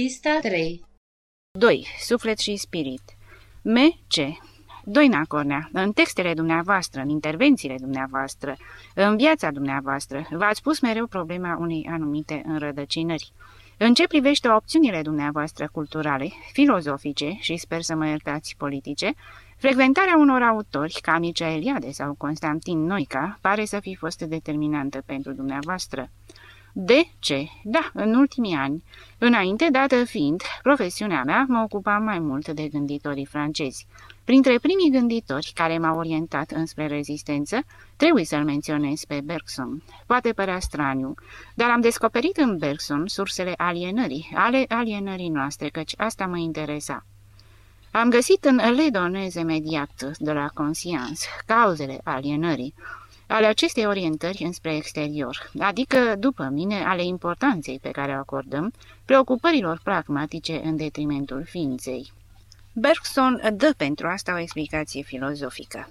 Pista 3 2. Suflet și spirit M.C. Doina Cornea, în textele dumneavoastră, în intervențiile dumneavoastră, în viața dumneavoastră, v-ați pus mereu problema unei anumite înrădăcinări. În ce privește opțiunile dumneavoastră culturale, filozofice și sper să mă iertați politice, frecventarea unor autori ca Mircea Eliade sau Constantin Noica pare să fi fost determinantă pentru dumneavoastră. De ce? Da, în ultimii ani. Înainte, dată fiind, profesiunea mea mă ocupa mai mult de gânditorii francezi. Printre primii gânditori care m-au orientat înspre rezistență, trebuie să-l menționez pe Bergson. Poate părea straniu, dar am descoperit în Bergson sursele alienării, ale alienării noastre, căci asta mă interesa. Am găsit în Le Doneze Mediat de la Conscience cauzele alienării, ale acestei orientări înspre exterior, adică, după mine, ale importanței pe care o acordăm preocupărilor pragmatice în detrimentul ființei. Bergson dă pentru asta o explicație filozofică.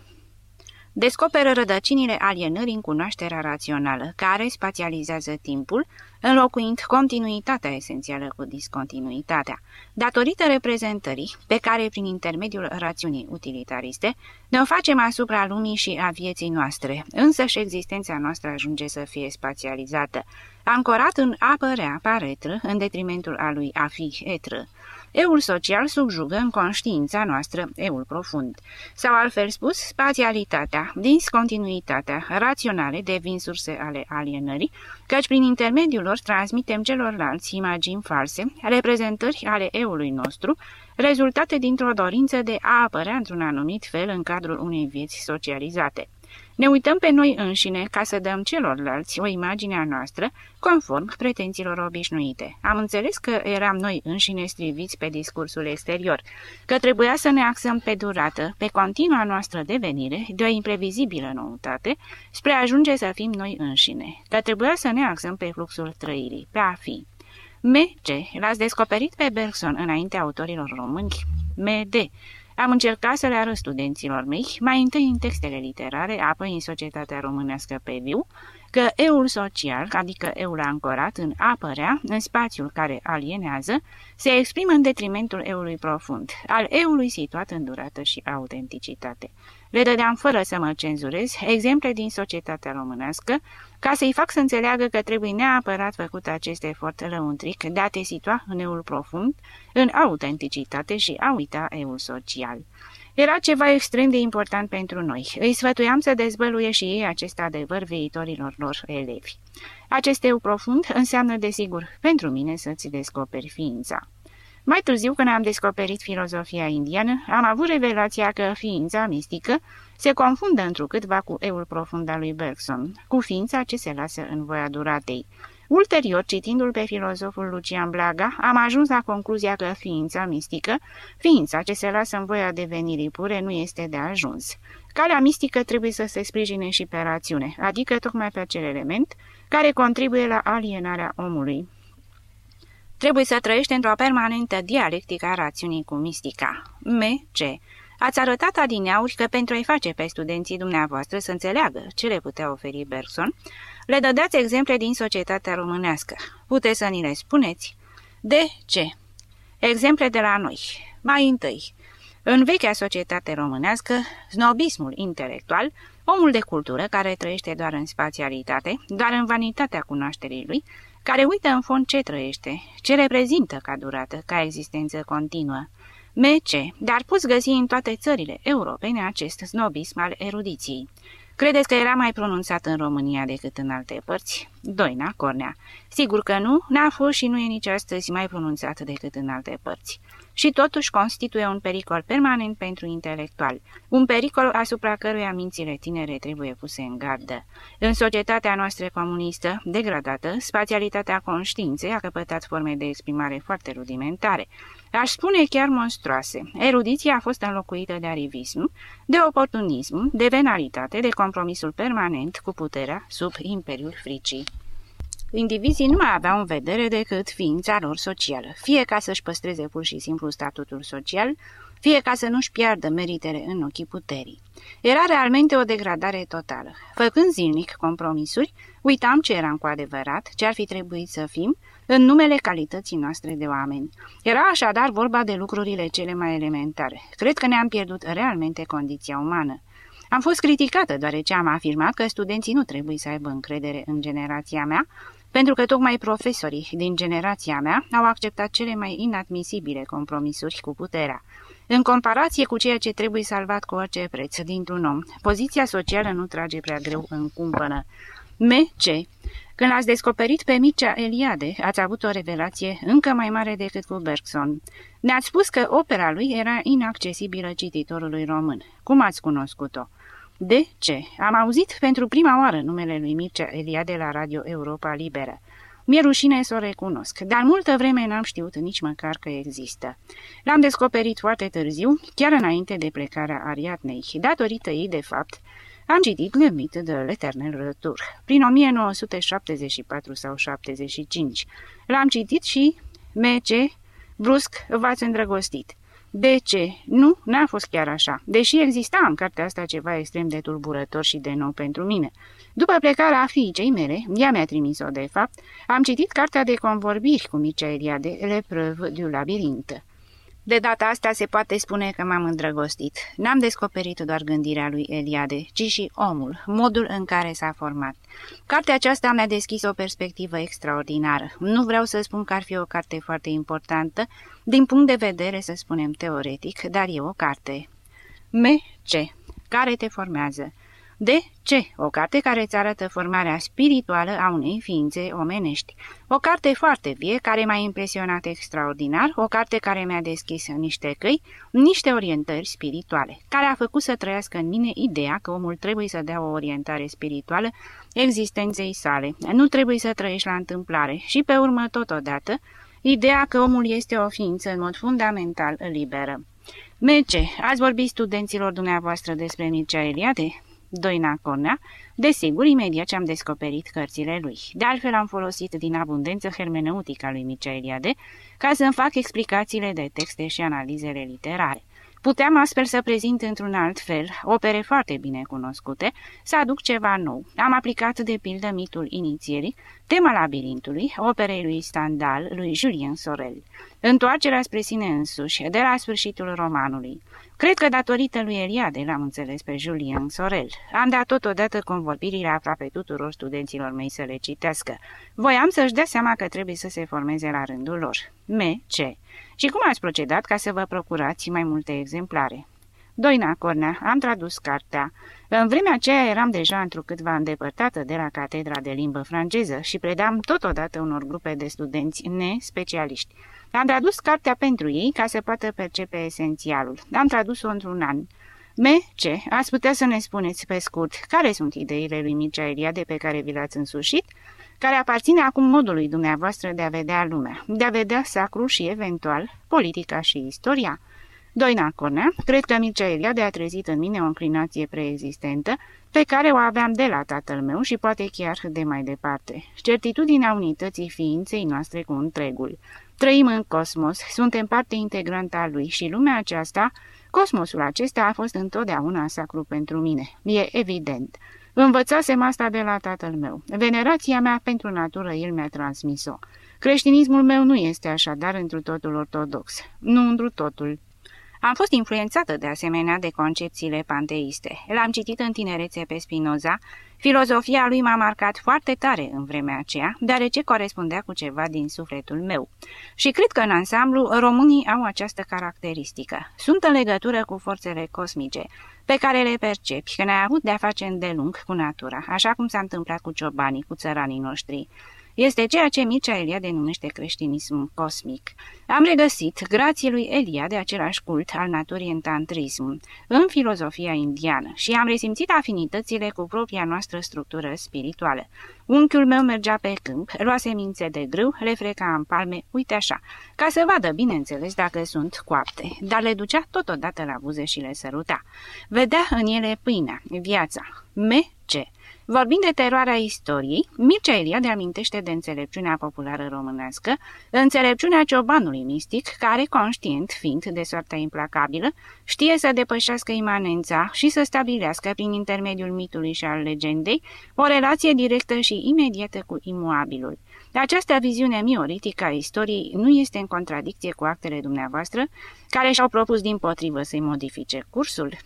Descoperă rădăcinile alienării în cunoașterea rațională, care spațializează timpul, înlocuind continuitatea esențială cu discontinuitatea, datorită reprezentării pe care, prin intermediul rațiunii utilitariste, ne-o facem asupra lumii și a vieții noastre, însă și existența noastră ajunge să fie spațializată, ancorat în apărea paretră, în detrimentul a lui a fi etră. Eul social subjugă în conștiința noastră eul profund. Sau altfel spus, spațialitatea, discontinuitatea, raționale devin surse ale alienării, căci prin intermediul lor transmitem celorlalți imagini false, reprezentări ale eului nostru, rezultate dintr-o dorință de a apărea într-un anumit fel în cadrul unei vieți socializate. Ne uităm pe noi înșine ca să dăm celorlalți o imagine a noastră conform pretențiilor obișnuite. Am înțeles că eram noi înșine striviți pe discursul exterior, că trebuia să ne axăm pe durată, pe continua noastră devenire de o imprevizibilă noutate, spre a ajunge să fim noi înșine, că trebuia să ne axăm pe fluxul trăirii, pe a fi. M.C. L-ați descoperit pe Bergson înainte autorilor români? M.D. Am încercat să le arăt studenților mei, mai întâi în textele literare, apoi în societatea românească pe viu, că eul social, adică eul ancorat în apărea, în spațiul care alienează, se exprimă în detrimentul eului profund, al eului situat în durată și autenticitate. Le dădeam fără să mă cenzurez exemple din societatea românească, ca să-i fac să înțeleagă că trebuie neapărat făcut acest efort lăuntric de a te situa în eul profund, în autenticitate și a uita eul social. Era ceva extrem de important pentru noi. Îi sfătuiam să dezvăluie și ei acest adevăr viitorilor lor elevi. Acest eu profund înseamnă, desigur, pentru mine să-ți descoperi ființa. Mai târziu, când am descoperit filozofia indiană, am avut revelația că ființa mistică se confundă întrucâtva cu eul profund al lui Bergson, cu ființa ce se lasă în voia duratei. Ulterior, citindu-l pe filozoful Lucian Blaga, am ajuns la concluzia că ființa mistică, ființa ce se lasă în voia devenirii pure, nu este de ajuns. Calea mistică trebuie să se sprijine și pe rațiune, adică tocmai pe acel element care contribuie la alienarea omului. Trebuie să trăiești într-o permanentă dialectică a rațiunii cu mistica. M.C. Ați arătat adineauri că pentru a-i face pe studenții dumneavoastră să înțeleagă ce le putea oferi Bergson, le dădeați exemple din societatea românească. Puteți să ni le spuneți? De ce? Exemple de la noi. Mai întâi, în vechea societate românească, snobismul intelectual, omul de cultură care trăiește doar în spațialitate, doar în vanitatea cunoașterii lui, care uită în fond ce trăiește, ce reprezintă ca durată, ca existență continuă. MC, dar poți găsi în toate țările europene acest snobism al erudiției. Credeți că era mai pronunțat în România decât în alte părți? Doina Cornea. Sigur că nu, n-a fost și nu e nici astăzi mai pronunțat decât în alte părți și totuși constituie un pericol permanent pentru intelectual, un pericol asupra căruia mințile tinere trebuie puse în gardă. În societatea noastră comunistă, degradată, spațialitatea conștiinței a căpătat forme de exprimare foarte rudimentare, aș spune chiar monstruoase. Erudiția a fost înlocuită de arivism, de oportunism, de venalitate, de compromisul permanent cu puterea sub imperiul fricii indivizii nu mai aveau în vedere decât ființa lor socială, fie ca să-și păstreze pur și simplu statutul social, fie ca să nu-și piardă meritele în ochii puterii. Era realmente o degradare totală. Făcând zilnic compromisuri, uitam ce eram cu adevărat, ce ar fi trebuit să fim, în numele calității noastre de oameni. Era așadar vorba de lucrurile cele mai elementare. Cred că ne-am pierdut realmente condiția umană. Am fost criticată deoarece am afirmat că studenții nu trebuie să aibă încredere în generația mea, pentru că tocmai profesorii din generația mea au acceptat cele mai inadmisibile compromisuri cu puterea. În comparație cu ceea ce trebuie salvat cu orice preț dintr-un om, poziția socială nu trage prea greu în cumpănă. M.C. Când l-ați descoperit pe Mircea Eliade, ați avut o revelație încă mai mare decât cu Bergson. Ne-ați spus că opera lui era inaccesibilă cititorului român. Cum ați cunoscut-o? De ce? Am auzit pentru prima oară numele lui Mircea Eliade la Radio Europa Liberă. Mi-e rușine să o recunosc, dar multă vreme n-am știut nici măcar că există. L-am descoperit foarte târziu, chiar înainte de plecarea Ariadnei, datorită ei, de fapt, am citit Le Mythe de l'Eternel Retour, prin 1974 sau 75. L-am citit și M.C. Brusc v-ați îndrăgostit. De ce? Nu, n-a fost chiar așa, deși exista în cartea asta ceva extrem de tulburător și de nou pentru mine. După plecarea fiicei mele, ea mi-a trimis-o de fapt, am citit cartea de convorbiri cu Mircea Eliade, Le Preuve du Labirint. De data asta se poate spune că m-am îndrăgostit. N-am descoperit doar gândirea lui Eliade, ci și omul, modul în care s-a format. Cartea aceasta mi-a deschis o perspectivă extraordinară. Nu vreau să spun că ar fi o carte foarte importantă, din punct de vedere, să spunem, teoretic, dar e o carte. M.C. Care te formează. De ce? O carte care îți arată formarea spirituală a unei ființe omenești. O carte foarte vie care m-a impresionat extraordinar, o carte care mi-a deschis niște căi, niște orientări spirituale, care a făcut să trăiască în mine ideea că omul trebuie să dea o orientare spirituală existenței sale. Nu trebuie să trăiești la întâmplare și, pe urmă, totodată, ideea că omul este o ființă în mod fundamental liberă. Mece, ați vorbit studenților dumneavoastră despre Mircea Eliade? Doina Cornea, desigur, imediat ce am descoperit cărțile lui. De altfel am folosit din abundență hermeneutica lui Mircea Eliade ca să-mi fac explicațiile de texte și analizele literare. Puteam astfel să prezint într-un alt fel opere foarte bine cunoscute, să aduc ceva nou. Am aplicat de pildă mitul inițierii, tema labirintului, operei lui Stendhal, lui Julien Sorel, întoarcerea spre sine însuși, de la sfârșitul romanului. Cred că datorită lui Eliade l-am înțeles pe Julien Sorel. Am dat totodată convorbirile aproape tuturor studenților mei să le citească. Voiam să-și dea seama că trebuie să se formeze la rândul lor. M.C. Și cum ați procedat ca să vă procurați mai multe exemplare? Doina Cornea, am tradus cartea. În vremea aceea eram deja întrucâtva îndepărtată de la catedra de limbă franceză și predam totodată unor grupe de studenți nespecialiști. Am tradus cartea pentru ei ca să poată percepe esențialul. Am tradus-o într-un an. M. Ce? Ați putea să ne spuneți pe scurt care sunt ideile lui Mircea Eliade pe care vi le-ați însușit? care aparține acum modului dumneavoastră de a vedea lumea, de a vedea sacru și, eventual, politica și istoria. Doina Cornea, cred că Mircea Eliade a trezit în mine o înclinație preexistentă, pe care o aveam de la tatăl meu și poate chiar de mai departe. Certitudinea unității ființei noastre cu întregul. Trăim în cosmos, suntem parte integrantă a lui și lumea aceasta, cosmosul acesta a fost întotdeauna sacru pentru mine. E evident. Învățasem asta de la tatăl meu. Venerația mea pentru natură el mi-a transmis-o. Creștinismul meu nu este așadar întru totul ortodox. Nu întru totul. Am fost influențată de asemenea de concepțiile panteiste. L-am citit în tinerețe pe Spinoza. Filozofia lui m-a marcat foarte tare în vremea aceea, deoarece corespundea cu ceva din sufletul meu. Și cred că în ansamblu românii au această caracteristică. Sunt în legătură cu forțele cosmice, pe care le percepi, că ne-ai avut de-a face îndelung cu natura, așa cum s-a întâmplat cu ciobanii, cu țăranii noștri. Este ceea ce Mircea Eliade numește creștinism cosmic. Am regăsit, grație lui Eliade, același cult al naturii în tantrism, în filozofia indiană și am resimțit afinitățile cu propria noastră structură spirituală. Unchiul meu mergea pe câmp, lua semințe de grâu, le freca în palme, uite așa, ca să vadă, bineînțeles, dacă sunt coapte, dar le ducea totodată la buze și le săruta. Vedea în ele pâinea, viața, me-ce. Vorbind de teroarea istoriei, Mircea Eliade amintește de înțelepciunea populară românească, înțelepciunea ciobanului mistic, care, conștient fiind de soarta implacabilă, știe să depășească imanența și să stabilească, prin intermediul mitului și al legendei, o relație directă și imediată cu imuabilul. Această viziune mioritică a istoriei nu este în contradicție cu actele dumneavoastră, care și-au propus din potrivă să-i modifice cursul?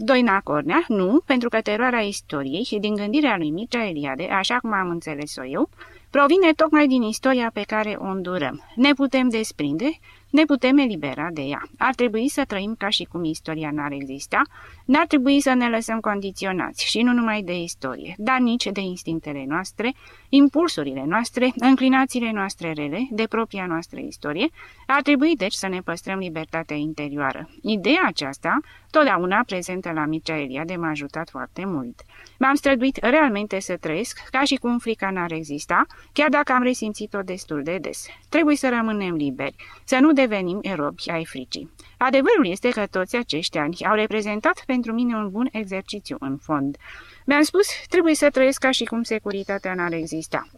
Doina Cornea, nu, pentru că teroarea istoriei și din gândirea lui Mircea Eliade, așa cum am înțeles-o eu, provine tocmai din istoria pe care o îndurăm. Ne putem desprinde ne putem elibera de ea. Ar trebui să trăim ca și cum istoria n-ar exista, n-ar trebui să ne lăsăm condiționați și nu numai de istorie, dar nici de instinctele noastre, impulsurile noastre, înclinațiile noastre rele, de propria noastră istorie, ar trebui deci să ne păstrăm libertatea interioară. Ideea aceasta, totdeauna prezentă la Mircea Eliade, m-a ajutat foarte mult. M-am străduit realmente să trăiesc ca și cum frica n-ar exista, chiar dacă am resimțit-o destul de des. Trebuie să rămânem liberi, să nu devenim erobi ai fricii. Adevărul este că toți acești ani au reprezentat pentru mine un bun exercițiu în fond. Mi-am spus, trebuie să trăiesc ca și cum securitatea n-ar exista.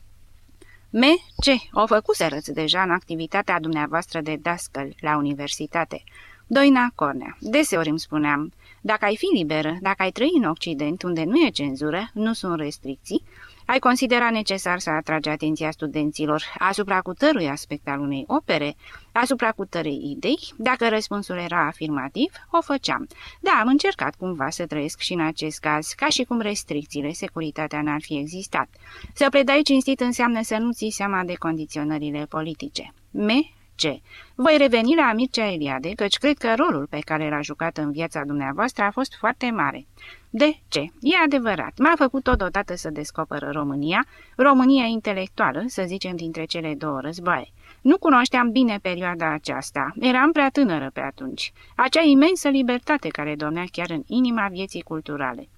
Me, ce, o făcuserăți deja în activitatea dumneavoastră de dascăl la universitate. Doina Cornea. Deseori îmi spuneam, dacă ai fi liberă, dacă ai trăi în Occident, unde nu e cenzură, nu sunt restricții, ai considera necesar să atragi atenția studenților asupra cutărui aspect al unei opere, asupra cutărei idei? Dacă răspunsul era afirmativ, o făceam. Da, am încercat cumva să trăiesc și în acest caz, ca și cum restricțiile, securitatea n-ar fi existat. Să predai cinstit înseamnă să nu ții seama de condiționările politice. Me ce? Voi reveni la Mircea Eliade, căci cred că rolul pe care l-a jucat în viața dumneavoastră a fost foarte mare. De ce? E adevărat. M-a făcut totodată să descoperă România, România intelectuală, să zicem, dintre cele două războaie. Nu cunoșteam bine perioada aceasta. Eram prea tânără pe atunci. Acea imensă libertate care domnea chiar în inima vieții culturale.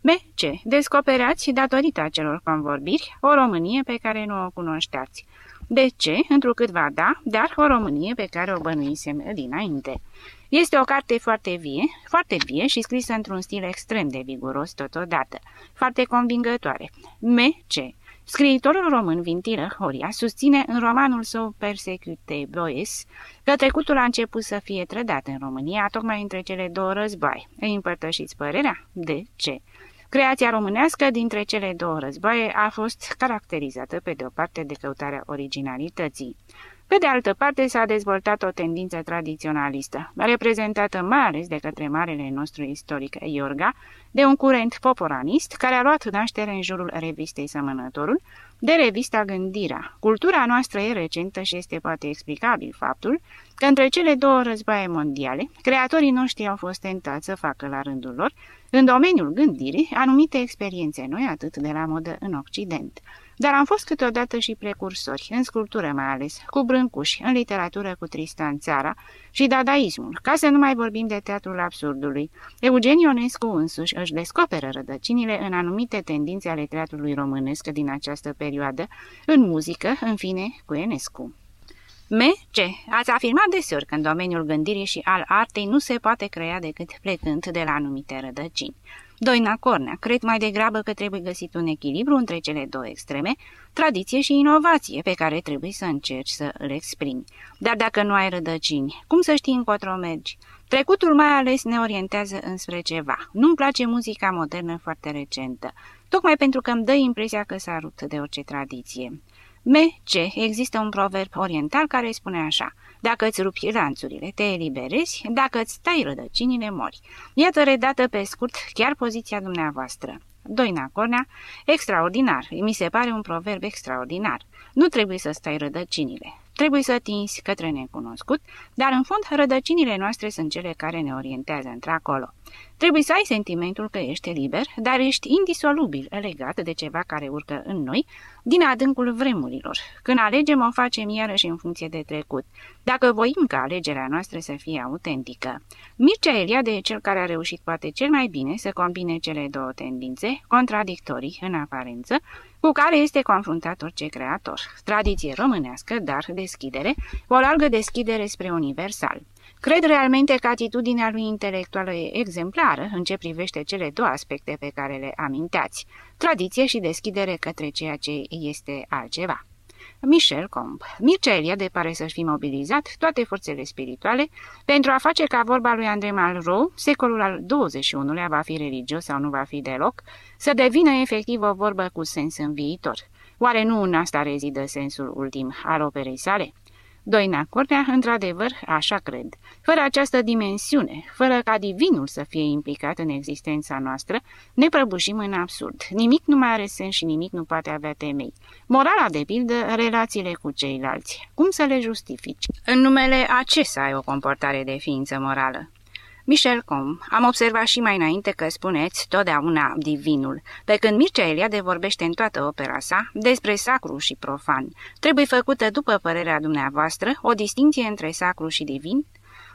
Me, ce? Descoperați, datorită acelor convorbiri, o Românie pe care nu o cunoșteați. De ce? Întrucâtva da, dar o Românie pe care o bănuisem dinainte. Este o carte foarte vie, foarte vie și scrisă într-un stil extrem de viguros totodată, foarte convingătoare. Me, ce? Scriitorul român Vintilă Horia susține în romanul său Persecute Boes că trecutul a început să fie trădat în România tocmai între cele două război. Îi împărtășiți părerea? De ce? Creația românească dintre cele două războaie a fost caracterizată pe de o parte de căutarea originalității. Pe de altă parte s-a dezvoltat o tendință tradiționalistă, reprezentată mai ales de către marele nostru istoric Iorga, de un curent poporanist care a luat naștere în jurul revistei Sămănătorul, de revista Gândirea. Cultura noastră e recentă și este poate explicabil faptul că între cele două războaie mondiale, creatorii noștri au fost tentați să facă la rândul lor, în domeniul gândirii, anumite experiențe noi atât de la modă în Occident. Dar am fost câteodată și precursori, în sculptură mai ales, cu brâncuși, în literatură cu Tristan Țara și dadaismul, ca să nu mai vorbim de teatrul absurdului. Eugen Ionescu însuși își descoperă rădăcinile în anumite tendințe ale teatrului românesc din această perioadă, în muzică, în fine, cu Enescu. Me, ce? Ați afirmat deseori că în domeniul gândirii și al artei nu se poate crea decât plecând de la anumite rădăcini. Doina Cornea, cred mai degrabă că trebuie găsit un echilibru între cele două extreme, tradiție și inovație, pe care trebuie să încerci să îl exprimi. Dar dacă nu ai rădăcini, cum să știi încotro mergi? Trecutul mai ales ne orientează înspre ceva. Nu-mi place muzica modernă foarte recentă, tocmai pentru că îmi dă impresia că s-a rupt de orice tradiție. Me, ce, există un proverb oriental care spune așa, dacă îți rupi lanțurile, te eliberezi, dacă îți tai rădăcinile, mori. Iată redată pe scurt chiar poziția dumneavoastră. Doina Cornea, extraordinar, mi se pare un proverb extraordinar. Nu trebuie să stai rădăcinile. Trebuie să tinzi către necunoscut, dar în fond rădăcinile noastre sunt cele care ne orientează într-acolo. Trebuie să ai sentimentul că ești liber, dar ești indisolubil legat de ceva care urcă în noi, din adâncul vremurilor. Când alegem, o facem iarăși în funcție de trecut, dacă voim ca alegerea noastră să fie autentică. Mircea Eliade e cel care a reușit poate cel mai bine să combine cele două tendințe, contradictorii în aparență, cu care este confruntat orice creator. Tradiție românească, dar deschidere, o largă deschidere spre universal. Cred realmente că atitudinea lui intelectuală e exemplară în ce privește cele două aspecte pe care le aminteați, tradiție și deschidere către ceea ce este altceva. Michel Combe. Mircea Eliade pare să-și fi mobilizat toate forțele spirituale pentru a face ca vorba lui André Malraux, secolul al XXI-lea va fi religios sau nu va fi deloc, să devină efectiv o vorbă cu sens în viitor. Oare nu în asta rezidă sensul ultim al operei sale? Doina Cornea, într-adevăr, așa cred. Fără această dimensiune, fără ca divinul să fie implicat în existența noastră, ne prăbușim în absurd. Nimic nu mai are sens și nimic nu poate avea temei. Morala, de pildă, relațiile cu ceilalți. Cum să le justifici? În numele a ce să ai o comportare de ființă morală? Michel Com, am observat și mai înainte că spuneți totdeauna divinul, pe când Mircea Eliade vorbește în toată opera sa despre sacru și profan. Trebuie făcută, după părerea dumneavoastră, o distinție între sacru și divin?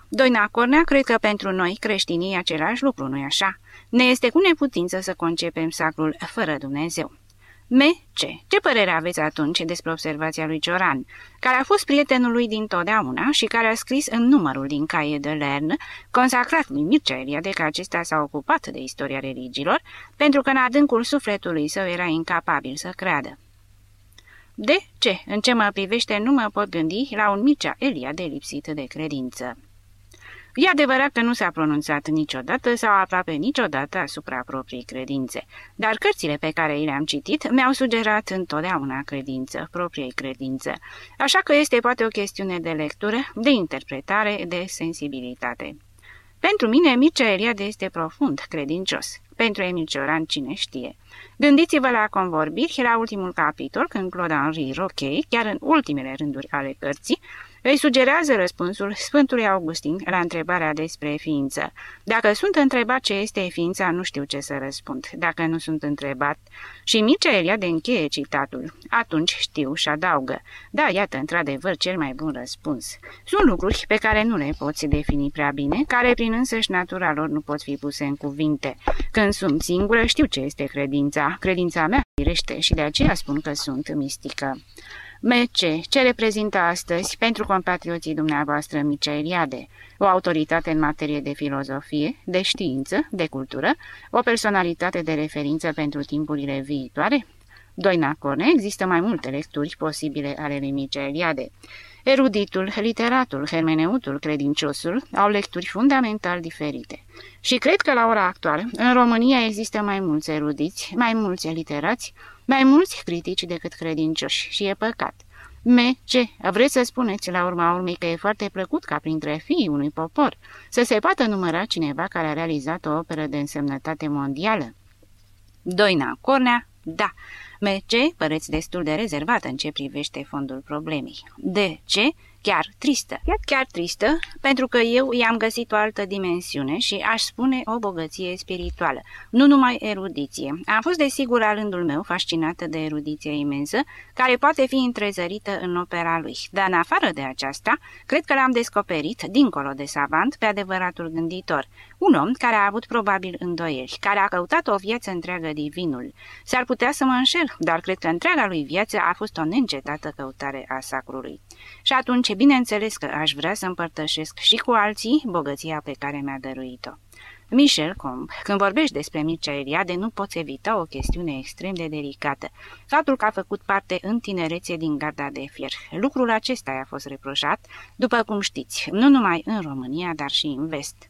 Doina Cornea cred că pentru noi creștinii e același lucru, nu-i așa? Ne este cu neputință să concepem sacrul fără Dumnezeu. M.C. Ce părere aveți atunci despre observația lui Cioran, care a fost prietenul lui din totdeauna și care a scris în numărul din caie de Lern, consacrat lui Mircea Eliade că acesta s-a ocupat de istoria religiilor, pentru că în adâncul sufletului său era incapabil să creadă? De ce? În ce mă privește, nu mă pot gândi la un Mircea Eliade lipsit de credință. E adevărat că nu s-a pronunțat niciodată sau aproape niciodată asupra propriei credințe, dar cărțile pe care le-am citit mi-au sugerat întotdeauna credință, propriei credință, așa că este poate o chestiune de lectură, de interpretare, de sensibilitate. Pentru mine, Mircea Eliade este profund credincios. Pentru Emil Cioran, cine știe. Gândiți-vă la convorbiri, la ultimul capitol, când Claude Henri Rochei, chiar în ultimele rânduri ale cărții, îi sugerează răspunsul Sfântului Augustin la întrebarea despre ființă. Dacă sunt întrebat ce este ființa, nu știu ce să răspund. Dacă nu sunt întrebat... Și Mircea de încheie citatul. Atunci știu și adaugă. Da, iată, într-adevăr, cel mai bun răspuns. Sunt lucruri pe care nu le poți defini prea bine, care prin însăși natura lor nu pot fi puse în cuvinte. Când sunt singură, știu ce este credința. Credința mea firește și de aceea spun că sunt mistică. MC, ce reprezintă astăzi pentru compatrioții dumneavoastră Mircea Eliade? O autoritate în materie de filozofie, de știință, de cultură, o personalitate de referință pentru timpurile viitoare? Doina Corne, există mai multe lecturi posibile ale lui Mircea Eliade. Eruditul, literatul, hermeneutul, credinciosul au lecturi fundamental diferite. Și cred că la ora actuală, în România există mai mulți erudiți, mai mulți literați, mai mulți critici decât credincioși și e păcat. Me, ce? Vreți să spuneți la urma urmei că e foarte plăcut ca printre fiii unui popor să se poată număra cineva care a realizat o operă de însemnătate mondială? Doina Cornea, da. Me, ce? Păreți destul de rezervat în ce privește fondul problemei. De ce? Chiar tristă. Chiar, chiar tristă, pentru că eu i-am găsit o altă dimensiune și aș spune o bogăție spirituală, nu numai erudiție. Am fost desigur la rândul meu fascinată de erudiția imensă, care poate fi întrezărită în opera lui. Dar în afară de aceasta, cred că l-am descoperit, dincolo de savant, pe adevăratul gânditor. Un om care a avut probabil îndoieli, care a căutat o viață întreagă divinul. S-ar putea să mă înșel, dar cred că întreaga lui viață a fost o neîncetată căutare a sacrului. Și atunci, bineînțeles că aș vrea să împărtășesc și cu alții bogăția pe care mi-a dăruit-o. Michel Combe, când vorbești despre Mircea Eliade, nu poți evita o chestiune extrem de delicată. Faptul că a făcut parte în tinerețe din garda de fier. Lucrul acesta i-a fost reproșat, după cum știți, nu numai în România, dar și în vest.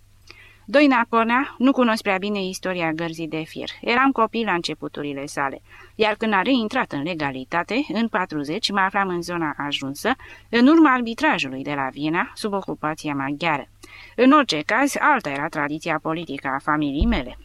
Doina Cornea nu cunosc prea bine istoria gărzii de fier. Eram copil la începuturile sale, iar când a reintrat în legalitate, în 40, mă aflam în zona ajunsă, în urma arbitrajului de la Viena, sub ocupația maghiară. În orice caz, alta era tradiția politică a familiei mele.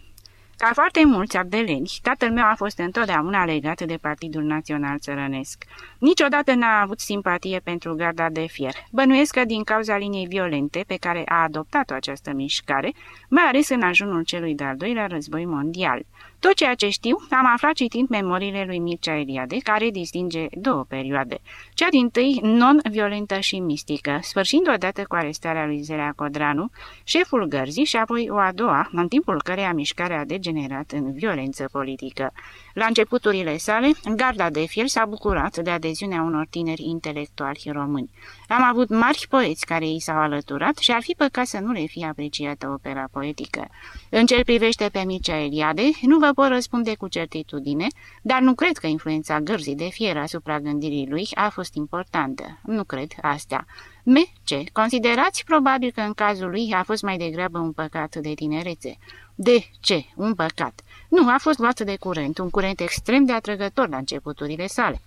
Ca foarte mulți abdeleni, tatăl meu a fost întotdeauna legat de Partidul Național Țărănesc. Niciodată n-a avut simpatie pentru garda de fier. Bănuiesc că din cauza liniei violente pe care a adoptat-o această mișcare, mai ales în ajunul celui de-al doilea război mondial. Tot ceea ce știu am aflat citind memoriile lui Mircea Eliade, care distinge două perioade. Cea din tâi non-violentă și mistică, sfârșind odată cu arestarea lui Zelea Codranu, șeful gărzii și apoi o a doua, în timpul căreia mișcarea a degenerat în violență politică. La începuturile sale, garda de fier s-a bucurat de adeziunea unor tineri intelectuali români. Am avut mari poeți care i s-au alăturat și ar fi păcat să nu le fie apreciată opera poetică. În ce privește pe Mircea Eliade, nu vă pot răspunde cu certitudine, dar nu cred că influența gărzii de fier asupra gândirii lui a fost importantă. Nu cred asta. Me, ce? Considerați probabil că în cazul lui a fost mai degrabă un păcat de tinerețe. De ce? Un păcat. Nu, a fost luat de curent, un curent extrem de atrăgător la începuturile sale.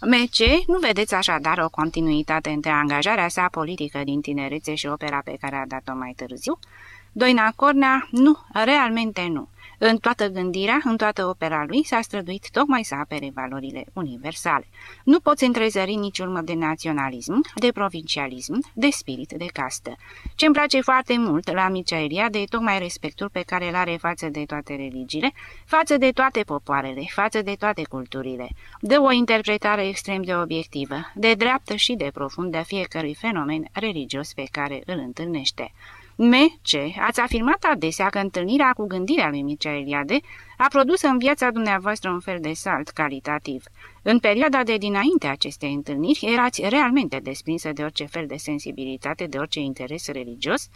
MC, nu vedeți așadar o continuitate între angajarea sa politică din tinerețe și opera pe care a dat-o mai târziu? Doina Cornea, nu, realmente nu. În toată gândirea, în toată opera lui, s-a străduit tocmai să apere valorile universale. Nu poți întrezări nici urmă de naționalism, de provincialism, de spirit de castă. ce îmi place foarte mult la Mircea Eliade e tocmai respectul pe care îl are față de toate religiile, față de toate popoarele, față de toate culturile. Dă o interpretare extrem de obiectivă, de dreaptă și de profundă fiecărui fenomen religios pe care îl întâlnește. M.C. Ați afirmat adesea că întâlnirea cu gândirea lui Mircea Eliade a produs în viața dumneavoastră un fel de salt calitativ. În perioada de dinainte acestei întâlniri, erați realmente desprinsă de orice fel de sensibilitate, de orice interes religios?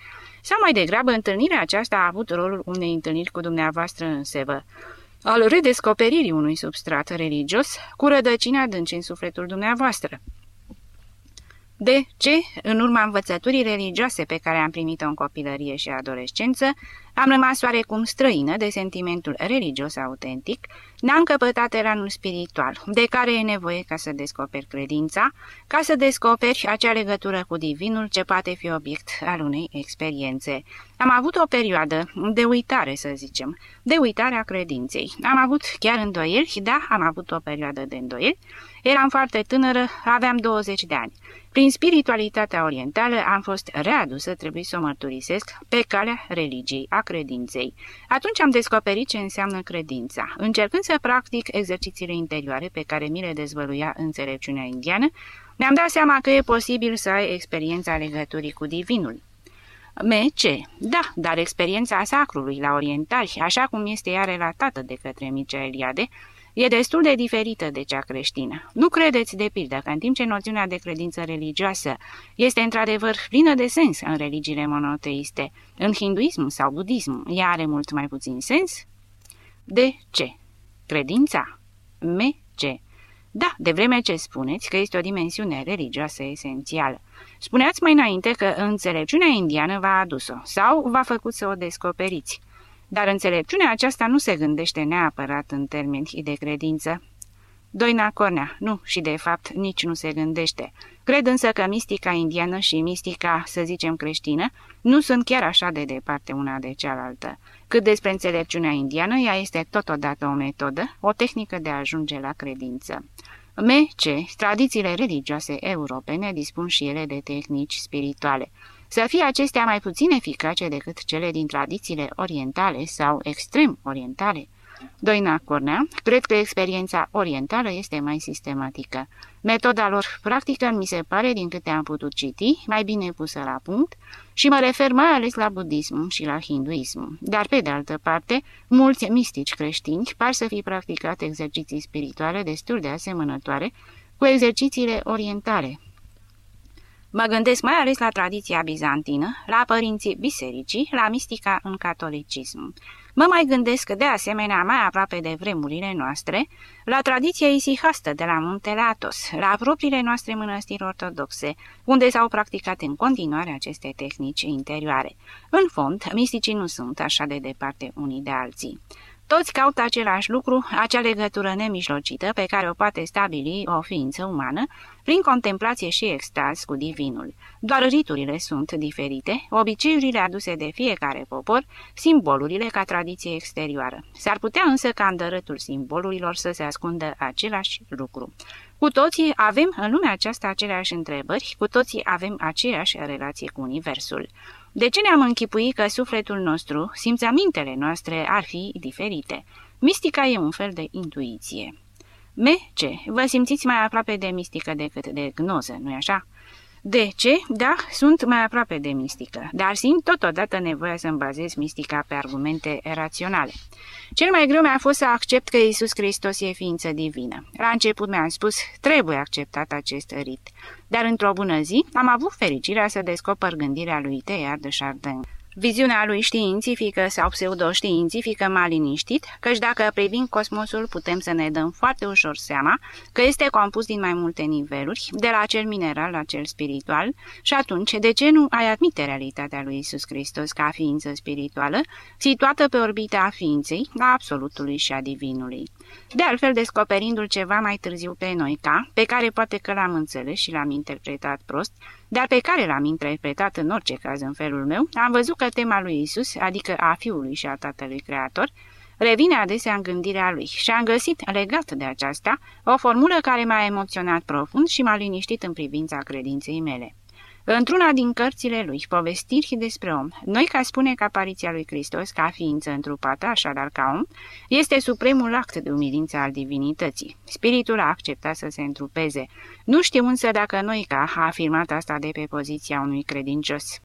Sau mai degrabă, întâlnirea aceasta a avut rolul unei întâlniri cu dumneavoastră în sevă? al redescoperirii unui substrat religios cu rădăcina adânci în sufletul dumneavoastră. De ce, în urma învățăturii religioase pe care am primit-o în copilărie și adolescență, am rămas oarecum străină de sentimentul religios autentic, n-am căpătat eranul spiritual, de care e nevoie ca să descoperi credința, ca să descoperi acea legătură cu divinul ce poate fi obiect al unei experiențe. Am avut o perioadă de uitare, să zicem, de uitare a credinței. Am avut chiar îndoieli, da, am avut o perioadă de îndoieli. Eram foarte tânără, aveam 20 de ani. Prin spiritualitatea orientală am fost readusă, trebuie să o mărturisesc, pe calea religiei, a credinței. Atunci am descoperit ce înseamnă credința. Încercând să practic exercițiile interioare pe care mi le dezvăluia înțelepciunea indiană, mi-am dat seama că e posibil să ai experiența legăturii cu divinul. M.C. Da, dar experiența sacrului la orientali, așa cum este ea relatată de către Mircea Eliade, e destul de diferită de cea creștină. Nu credeți, de pildă, că în timp ce noțiunea de credință religioasă este într-adevăr plină de sens în religiile monoteiste, în hinduism sau budism ea are mult mai puțin sens? De ce? Credința? M.C. Da, de vreme ce spuneți că este o dimensiune religioasă esențială. Spuneați mai înainte că înțelepciunea indiană v-a adus-o sau v-a făcut să o descoperiți. Dar înțelepciunea aceasta nu se gândește neapărat în termeni de credință. Doina Cornea, nu, și de fapt nici nu se gândește. Cred însă că mistica indiană și mistica, să zicem creștină, nu sunt chiar așa de departe una de cealaltă. Cât despre înțelepciunea indiană, ea este totodată o metodă, o tehnică de a ajunge la credință. M.C. Tradițiile religioase europene dispun și ele de tehnici spirituale să fie acestea mai puțin eficace decât cele din tradițiile orientale sau extrem orientale. Doina Cornea, cred că experiența orientală este mai sistematică. Metoda lor practică mi se pare, din câte am putut citi, mai bine pusă la punct și mă refer mai ales la budism și la hinduism. Dar, pe de altă parte, mulți mistici creștini par să fi practicat exerciții spirituale destul de asemănătoare cu exercițiile orientale, Mă gândesc mai ales la tradiția bizantină, la părinții bisericii, la mistica în catolicism. Mă mai gândesc de asemenea mai aproape de vremurile noastre, la tradiția isihastă de la Muntele Atos, la propriile noastre mănăstiri ortodoxe, unde s-au practicat în continuare aceste tehnici interioare. În fond, misticii nu sunt așa de departe unii de alții. Toți caută același lucru, acea legătură nemijlocită pe care o poate stabili o ființă umană prin contemplație și extaz cu divinul. Doar riturile sunt diferite, obiceiurile aduse de fiecare popor, simbolurile ca tradiție exterioară. S-ar putea însă ca îndărătul simbolurilor să se ascundă același lucru. Cu toții avem în lumea aceasta aceleași întrebări, cu toții avem aceeași relație cu Universul. De ce ne-am închipuit că sufletul nostru, simțămintele noastre ar fi diferite? Mistica e un fel de intuiție. M.C. Vă simțiți mai aproape de mistică decât de gnoză, nu-i așa? De ce? Da, sunt mai aproape de mistică, dar simt totodată nevoia să-mi bazez mistica pe argumente raționale. Cel mai greu mi-a fost să accept că Isus Hristos e ființă divină. La început mi-am spus, trebuie acceptat acest rit. Dar într-o bună zi am avut fericirea să descoper gândirea lui Teilhard de Chardin. Viziunea lui științifică sau pseudoștiințifică m-a liniștit, căci dacă privim cosmosul putem să ne dăm foarte ușor seama că este compus din mai multe niveluri, de la cel mineral la cel spiritual, și atunci de ce nu ai admite realitatea lui Isus Hristos ca ființă spirituală, situată pe orbita ființei, a absolutului și a divinului? De altfel descoperindu-l ceva mai târziu pe Noica, pe care poate că l-am înțeles și l-am interpretat prost, dar pe care l-am interpretat în orice caz în felul meu, am văzut că tema lui Isus, adică a Fiului și a Tatălui Creator, revine adesea în gândirea lui și am găsit, legat de aceasta, o formulă care m-a emoționat profund și m-a liniștit în privința credinței mele. Într-una din cărțile lui, povestiri despre om, noi ca spune că apariția lui Hristos ca ființă întrupată, așadar ca om, este supremul act de umilință al divinității. Spiritul a acceptat să se întrupeze. Nu știu însă dacă noi ca a afirmat asta de pe poziția unui credincios.